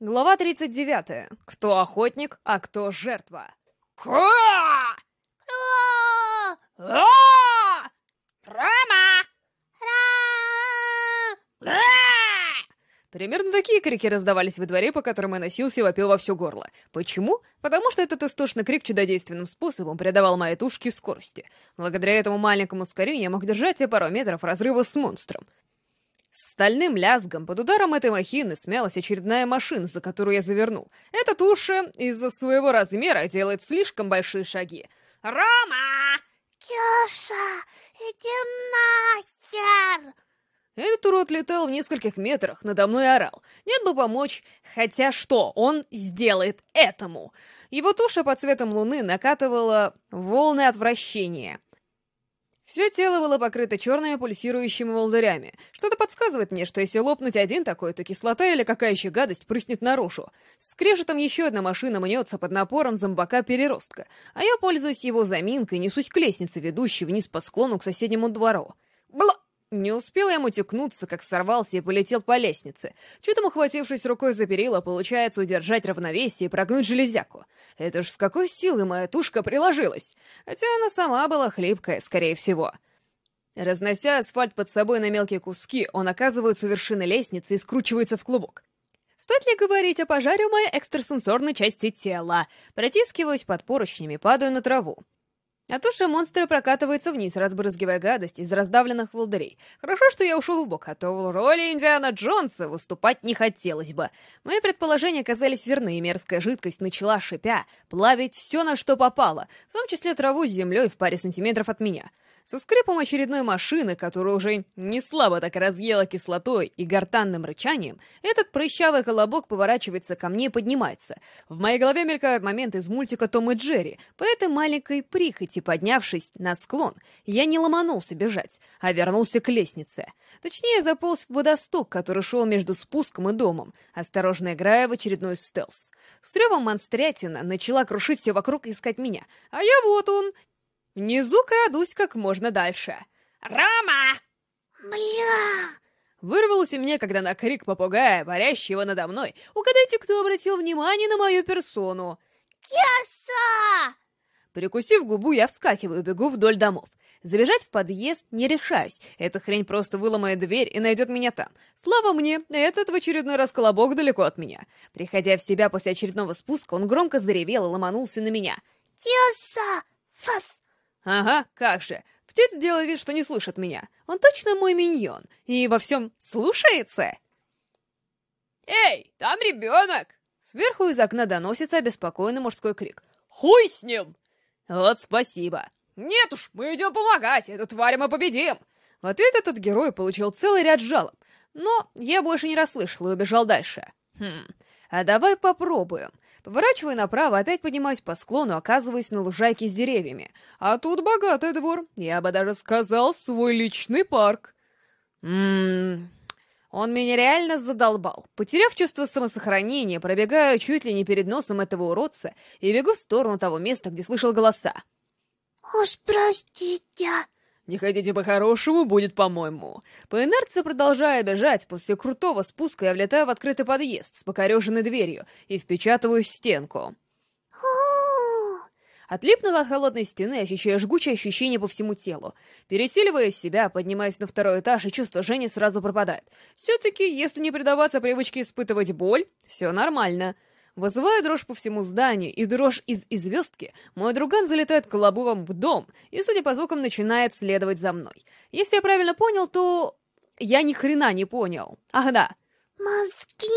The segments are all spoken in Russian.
Глава 39. Кто охотник, а кто жертва? Ко! Ро! Рома! Ра! Примерно такие крики раздавались во дворе, по которым я носился и вопил во все горло. Почему? Потому что этот истошный крик чудодейственным способом придавал моей тушке скорости. Благодаря этому маленькому ускорению я мог держать себе пару метров разрыва с монстром. С стальным лязгом под ударом этой махины смялась очередная машина, за которую я завернул. Эта туша из-за своего размера делает слишком большие шаги. Рома! Кеша, иди нахер! Этот урод летал в нескольких метрах, надо мной орал. Нет бы помочь, хотя что он сделает этому? Его туша под цветом луны накатывала волны отвращения. Все тело было покрыто черными пульсирующими волдырями. Что-то подсказывает мне, что если лопнуть один такой, то кислота или какая еще гадость прыснет наружу. С крежетом еще одна машина мнется под напором зомбака-переростка, а я пользуюсь его заминкой и несусь к лестнице, ведущей вниз по склону к соседнему двору. Бла! Не успел я мутюкнуться, как сорвался и полетел по лестнице. Чудом ухватившись рукой за перила, получается удержать равновесие и прогнуть железяку. Это ж с какой силы моя тушка приложилась. Хотя она сама была хлипкая, скорее всего. Разнося асфальт под собой на мелкие куски, он оказывается у вершины лестницы и скручивается в клубок. Стоит ли говорить о пожаре в моей экстрасенсорной части тела? Протискиваюсь под поручнями, падаю на траву. А туша монстра прокатывается вниз, разбрызгивая гадость из раздавленных волдырей. Хорошо, что я ушел в бок, а то в роли Индиана Джонса выступать не хотелось бы. Мои предположения оказались верны, и мерзкая жидкость начала, шипя, плавить все, на что попало, в том числе траву с землей в паре сантиметров от меня. Со скрипом очередной машины, которую уже не слабо так разъела кислотой и гортанным рычанием, этот прыщавый колобок поворачивается ко мне и поднимается. В моей голове мелькают моменты из мультика «Том и Джерри». По этой маленькой прихоти, поднявшись на склон, я не ломанулся бежать, а вернулся к лестнице. Точнее, заполз в водосток, который шел между спуском и домом, осторожно играя в очередной стелс. С ревом монстрятина начала крушить все вокруг и искать меня. А я вот он, Внизу крадусь как можно дальше. «Рома!» «Бля!» Вырвалось у меня, когда на крик попугая, парящего надо мной. Угадайте, кто обратил внимание на мою персону. «Кеса!» Прикусив губу, я вскакиваю и бегу вдоль домов. Забежать в подъезд не решаюсь. Эта хрень просто выломает дверь и найдет меня там. Слава мне, этот в очередной раз колобок далеко от меня. Приходя в себя после очередного спуска, он громко заревел и ломанулся на меня. «Кеса! Фас!» Ага, как же. Птиц делает вид, что не слышит меня. Он точно мой миньон. И во всем слушается. Эй, там ребенок! Сверху из окна доносится обеспокоенный мужской крик. Хуй с ним! Вот спасибо. Нет уж, мы идем помогать, эту тварь мы победим. В ответ этот герой получил целый ряд жалоб. Но я больше не расслышал и убежал дальше. Хм, а давай попробуем. Поворачивая направо, опять поднимаюсь по склону, оказываясь на лужайке с деревьями. А тут богатый двор. Я бы даже сказал, свой личный парк. Ммм... Он меня реально задолбал. Потеряв чувство самосохранения, пробегаю чуть ли не перед носом этого уродца и бегу в сторону того места, где слышал голоса. «Уж простите!» Не хотите по-хорошему, будет по-моему. По инерции продолжая бежать, после крутого спуска я влетаю в открытый подъезд с покореженной дверью и впечатываюсь в стенку. Отлипнув от холодной стены, ощущаю жгучее ощущение по всему телу. Пересиливая себя, поднимаюсь на второй этаж, и чувство Жени сразу пропадает. Все-таки, если не предаваться привычке испытывать боль, все нормально. Вызывая дрожь по всему зданию и дрожь из известки, мой друган залетает колобовым в дом и, судя по звукам, начинает следовать за мной. Если я правильно понял, то... Я ни хрена не понял. Ах да. Мозги.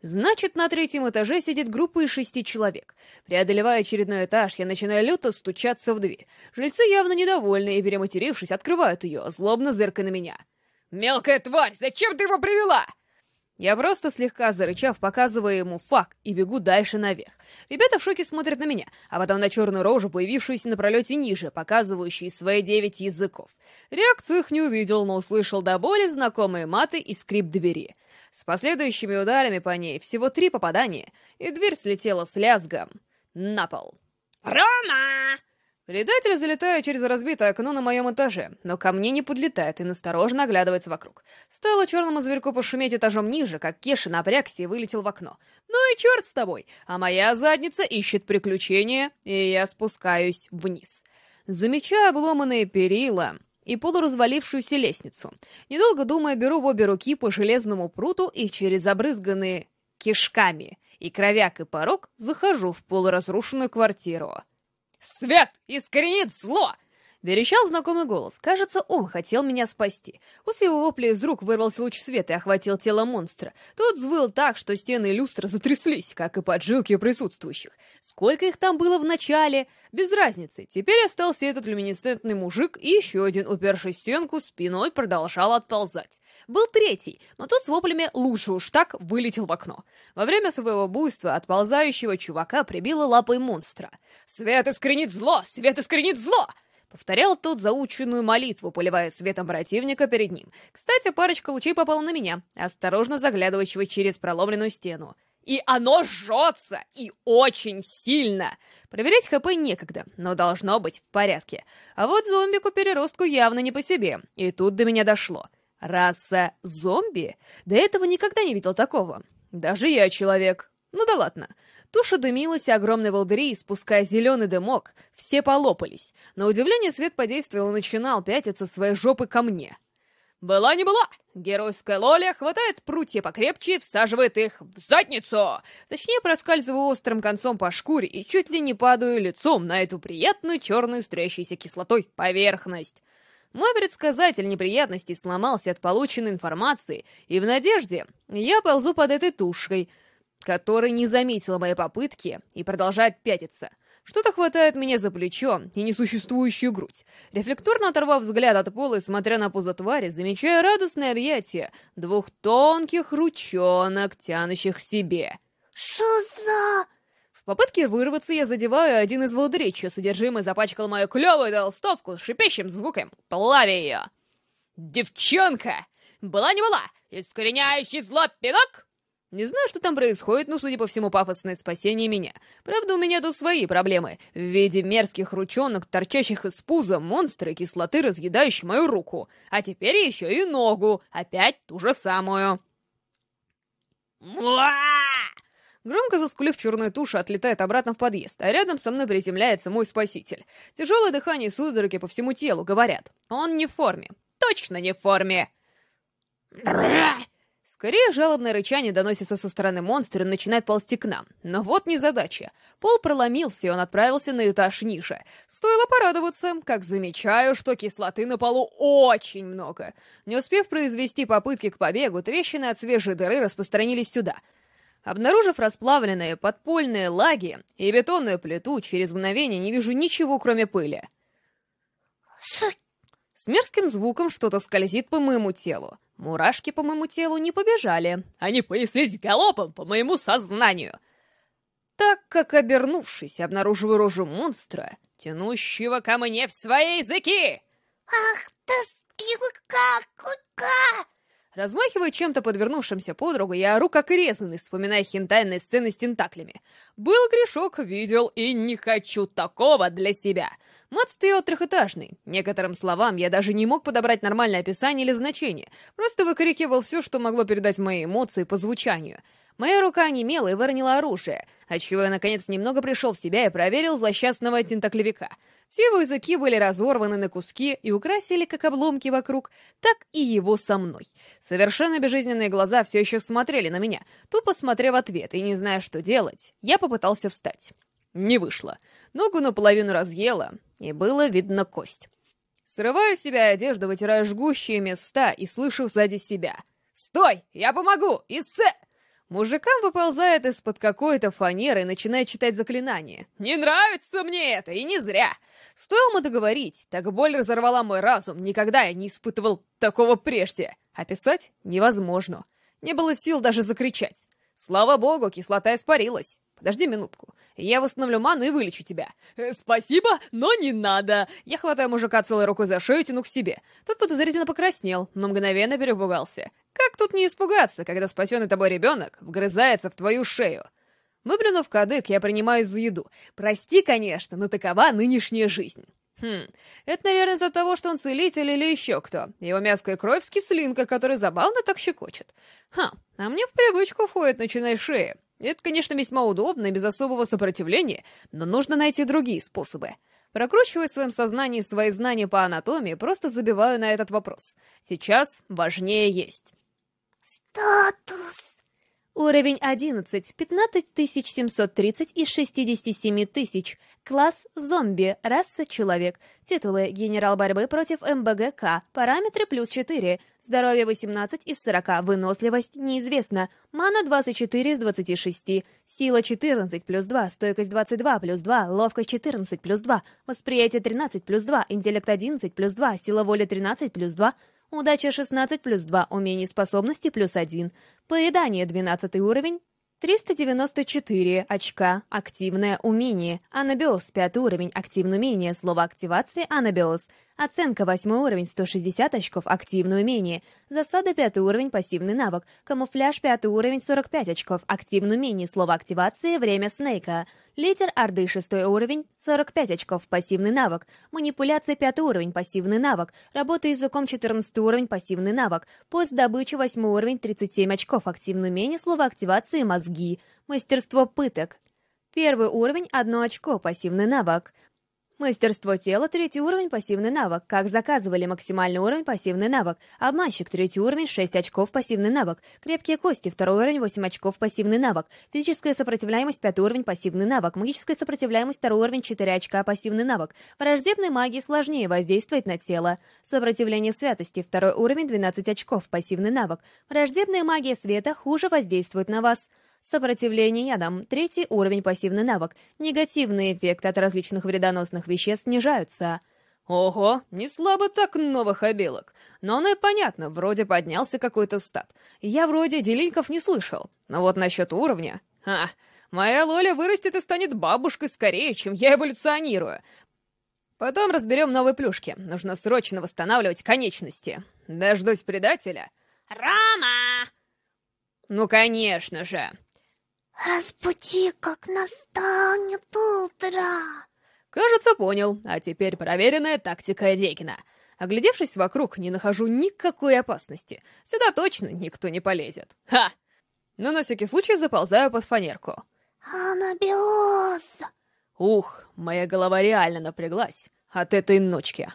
Значит, на третьем этаже сидит группа из шести человек. Преодолевая очередной этаж, я начинаю люто стучаться в дверь. Жильцы явно недовольны и, перематерившись, открывают ее, злобно зыркая на меня. «Мелкая тварь, зачем ты его привела?» Я просто слегка зарычав, показываю ему факт и бегу дальше наверх. Ребята в шоке смотрят на меня, а потом на черную рожу, появившуюся на пролете ниже, показывающую свои девять языков. Реакцию их не увидел, но услышал до боли знакомые маты и скрип двери. С последующими ударами по ней всего три попадания, и дверь слетела с лязгом на пол. «Рома!» Предатель залетает через разбитое окно на моем этаже, но ко мне не подлетает и настороженно оглядывается вокруг. Стоило черному зверьку пошуметь этажом ниже, как Кеша напрягся и вылетел в окно. Ну и черт с тобой! А моя задница ищет приключения, и я спускаюсь вниз. Замечаю обломанные перила и полуразвалившуюся лестницу. Недолго думая, беру в обе руки по железному пруту и через забрызганные кишками и кровяк и порог захожу в полуразрушенную квартиру. «Свет искоренит зло!» Верещал знакомый голос. Кажется, он хотел меня спасти. После его вопля из рук вырвался луч света и охватил тело монстра. Тот взвыл так, что стены люстры затряслись, как и поджилки присутствующих. Сколько их там было в начале? Без разницы. Теперь остался этот люминесцентный мужик и еще один, уперший стенку, спиной продолжал отползать. Был третий, но тот с воплями «лучше уж так» вылетел в окно. Во время своего буйства отползающего чувака прибило лапой монстра. «Свет искоренит зло! Свет искоренит зло!» Повторял тот заученную молитву, поливая светом противника перед ним. Кстати, парочка лучей попала на меня, осторожно заглядывающего через проломленную стену. И оно жжется! И очень сильно! Проверять ХП некогда, но должно быть в порядке. А вот зомбику-переростку явно не по себе. И тут до меня дошло. Раса зомби? До этого никогда не видел такого. Даже я человек. Ну да ладно. Туша дымилась, и огромный волдыри, спуская зеленый дымок, все полопались. На удивление свет подействовал и начинал пятиться своей жопы ко мне. «Была не была! Геройская Лоля хватает прутья покрепче и всаживает их в задницу!» Точнее, проскальзываю острым концом по шкуре и чуть ли не падаю лицом на эту приятную черную стрящейся кислотой поверхность. Мой предсказатель неприятностей сломался от полученной информации, и в надежде я ползу под этой тушкой — который не заметила моей попытки и продолжает пятиться. Что-то хватает меня за плечо и несуществующую грудь. Рефлекторно оторвав взгляд от пола и смотря на пузо твари, замечаю радостное объятие двух тонких ручонок, тянущих к себе. «Шо за...» Попытке вырваться я задеваю один из волдырей, чье содержимое запачкал мою клевую толстовку с шипящим звуком, плавя ее. «Девчонка! Была не была! Искореняющий зло пинок!» Не знаю, что там происходит, но, судя по всему, пафосное спасение меня. Правда, у меня тут свои проблемы. В виде мерзких ручонок, торчащих из пуза, монстры кислоты, разъедающие мою руку. А теперь еще и ногу. Опять ту же самую. Громко заскулив, черная туша отлетает обратно в подъезд, а рядом со мной приземляется мой спаситель. Тяжелое дыхание и судороги по всему телу говорят. Он не в форме. Точно не в форме. Скорее, жалобное рычание доносится со стороны монстра и начинает ползти к нам. Но вот незадача. Пол проломился, и он отправился на этаж ниже. Стоило порадоваться, как замечаю, что кислоты на полу очень много. Не успев произвести попытки к побегу, трещины от свежей дыры распространились сюда. Обнаружив расплавленные подпольные лаги и бетонную плиту, через мгновение не вижу ничего, кроме пыли. С мерзким звуком что-то скользит по моему телу. Мурашки по моему телу не побежали. Они понеслись галопом по моему сознанию. Так как, обернувшись, обнаруживаю рожу монстра, тянущего ко мне в свои языки. «Ах ты, скилка, кука!» Размахивая чем-то подвернувшимся подругу, я ору как резанный, вспоминая хентайные сцены с тентаклями. Был грешок, видел, и не хочу такого для себя. Мат стоял трехэтажный. Некоторым словам я даже не мог подобрать нормальное описание или значение. Просто выкрикивал все, что могло передать мои эмоции по звучанию. Моя рука немела и выронила оружие, отчего я, наконец, немного пришел в себя и проверил злосчастного тентаклевика — все его языки были разорваны на куски и украсили как обломки вокруг, так и его со мной. Совершенно безжизненные глаза все еще смотрели на меня, тупо смотря в ответ, и не зная, что делать, я попытался встать. Не вышло. Ногу наполовину разъела, и было видно кость. Срываю с себя одежду, вытираю жгущие места и слышу сзади себя. «Стой! Я помогу! Исце...» Мужикам выползает из-под какой-то фанеры и начинает читать заклинание. «Не нравится мне это, и не зря!» Стоило ему договорить, так боль разорвала мой разум, никогда я не испытывал такого прежде. Описать невозможно. Не было сил даже закричать. Слава богу, кислота испарилась. Подожди минутку. Я восстановлю ману и вылечу тебя. Э, спасибо, но не надо. Я хватаю мужика целой рукой за шею и тяну к себе. Тот подозрительно покраснел, но мгновенно перепугался. Как тут не испугаться, когда спасенный тобой ребенок вгрызается в твою шею? Выплюнув кадык, я принимаюсь за еду. Прости, конечно, но такова нынешняя жизнь. Хм, это, наверное, из-за того, что он целитель или еще кто. Его мяско и кровь с кислинкой, которая забавно так щекочет. Ха, а мне в привычку входит начиная шея. Это, конечно, весьма удобно и без особого сопротивления, но нужно найти другие способы. Прокручивая в своем сознании свои знания по анатомии, просто забиваю на этот вопрос. Сейчас важнее есть. Статус. Уровень 11, 15730 из 67 тысяч. Класс зомби, раса человек. Титулы генерал борьбы против МБГК. Параметры плюс 4. Здоровье 18 из 40. Выносливость неизвестна. Мана 24 из 26. Сила 14 плюс 2. Стойкость 22 плюс 2. Ловкость 14 плюс 2. Восприятие 13 плюс 2. Интеллект 11 плюс 2. Сила воли 13 плюс 2. Удача 16 плюс 2, умение способности плюс 1. Поедание 12 уровень, 394 очка. Активное умение. Анабиоз 5 уровень. Активное умение. Слово активации анабиоз. Оценка 8 уровень. 160 очков. Активное умение. Засада 5 уровень. Пассивный навык. Камуфляж 5 уровень. 45 очков. Активное умение. Слово активации. Время Снейка. Лидер Орды 6 уровень, 45 очков, пассивный навык. Манипуляция 5 уровень, пассивный навык. Работа языком 14 уровень, пассивный навык. Поиск добычи 8 уровень, 37 очков, активное умение, слово активации мозги. Мастерство пыток. Первый уровень, 1 очко, пассивный навык. Мастерство тела, третий уровень, пассивный навык. Как заказывали, максимальный уровень, пассивный навык. Обманщик, третий уровень, 6 очков, пассивный навык. Крепкие кости, второй уровень, 8 очков, пассивный навык. Физическая сопротивляемость, пятый уровень, пассивный навык. Магическая сопротивляемость, второй уровень, 4 очка, пассивный навык. Враждебной магии сложнее воздействовать на тело. Сопротивление святости, второй уровень, 12 очков, пассивный навык. Враждебная магия света хуже воздействует на вас. Сопротивление ядам. Третий уровень пассивный навык. Негативные эффекты от различных вредоносных веществ снижаются. Ого, не слабо так новых обилок. Но оно и понятно, вроде поднялся какой-то стат. Я вроде делинков не слышал. Но вот насчет уровня... Ха, моя Лоля вырастет и станет бабушкой скорее, чем я эволюционирую. Потом разберем новые плюшки. Нужно срочно восстанавливать конечности. Дождусь предателя. Рома! Ну, конечно же. Разбуди, как настанет утро. Кажется, понял. А теперь проверенная тактика Регина. Оглядевшись вокруг, не нахожу никакой опасности. Сюда точно никто не полезет. Ха! Но на всякий случай заползаю под фанерку. Анабиоз. Ух, моя голова реально напряглась от этой ночки.